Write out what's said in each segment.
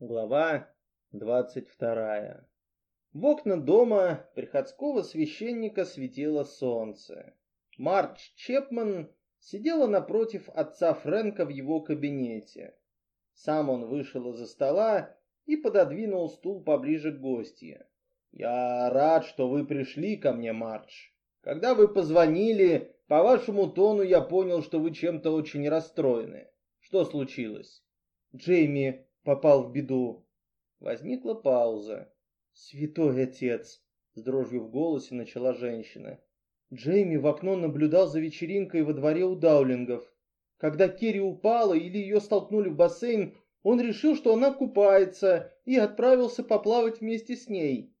Глава 22. В окна дома приходского священника светило солнце. Мардж Чепман сидела напротив отца Фрэнка в его кабинете. Сам он вышел из-за стола и пододвинул стул поближе к гостье. «Я рад, что вы пришли ко мне, Мардж. Когда вы позвонили, по вашему тону я понял, что вы чем-то очень расстроены. Что случилось?» «Джейми попал в беду. Возникла пауза. «Святой отец!» — с дрожью в голосе начала женщина. Джейми в окно наблюдал за вечеринкой во дворе у Даулингов. Когда Керри упала или ее столкнули в бассейн, он решил, что она купается, и отправился поплавать вместе с ней.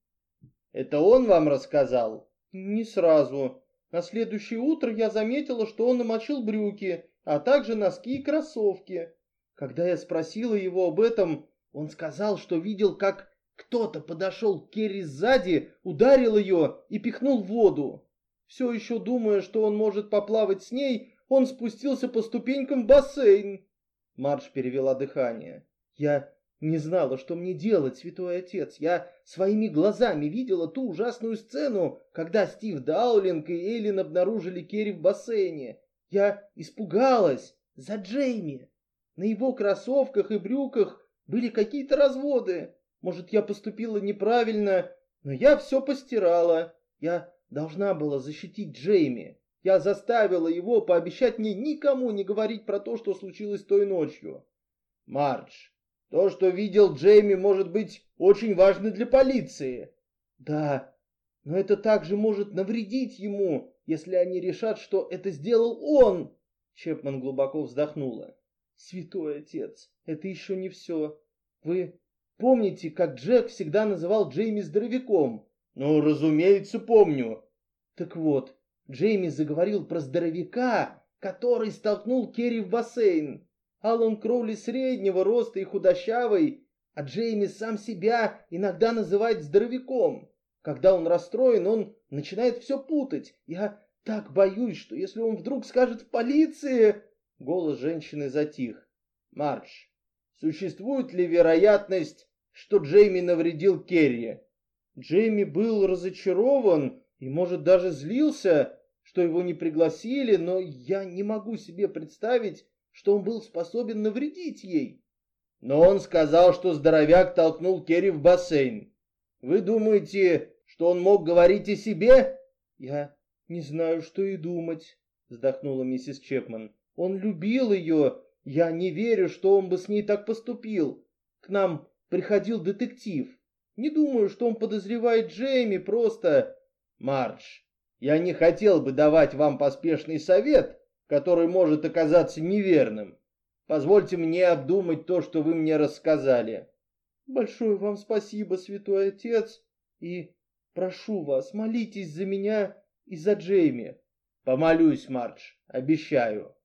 «Это он вам рассказал?» «Не сразу. На следующее утро я заметила, что он намочил брюки, а также носки и кроссовки. Когда я спросила его об этом, он сказал, что видел, как кто-то подошел к Керри сзади, ударил ее и пихнул в воду. Все еще думая, что он может поплавать с ней, он спустился по ступенькам в бассейн. Марш перевела дыхание. Я не знала, что мне делать, святой отец. Я своими глазами видела ту ужасную сцену, когда Стив Даулинг и Эйлин обнаружили Керри в бассейне. Я испугалась за Джейми. На его кроссовках и брюках были какие-то разводы. Может, я поступила неправильно, но я все постирала. Я должна была защитить Джейми. Я заставила его пообещать мне никому не говорить про то, что случилось той ночью. Мардж, то, что видел Джейми, может быть очень важно для полиции. Да, но это также может навредить ему, если они решат, что это сделал он. Чепман глубоко вздохнула. Святой отец, это еще не все. Вы помните, как Джек всегда называл Джейми здоровяком? Ну, разумеется, помню. Так вот, Джейми заговорил про здоровяка, который столкнул Керри в бассейн. Алан Кроули среднего роста и худощавый, а Джейми сам себя иногда называет здоровяком. Когда он расстроен, он начинает все путать. Я так боюсь, что если он вдруг скажет в полиции... Голос женщины затих. «Мардж, существует ли вероятность, что Джейми навредил Керри?» Джейми был разочарован и, может, даже злился, что его не пригласили, но я не могу себе представить, что он был способен навредить ей. Но он сказал, что здоровяк толкнул Керри в бассейн. Вы думаете, что он мог говорить о себе? Я не знаю, что и думать, вздохнула миссис Чепман. Он любил ее. Я не верю, что он бы с ней так поступил. К нам приходил детектив. Не думаю, что он подозревает Джейми, просто... Мардж, я не хотел бы давать вам поспешный совет, который может оказаться неверным. Позвольте мне обдумать то, что вы мне рассказали. Большое вам спасибо, святой отец, и прошу вас, молитесь за меня и за Джейми. Помолюсь, Мардж, обещаю.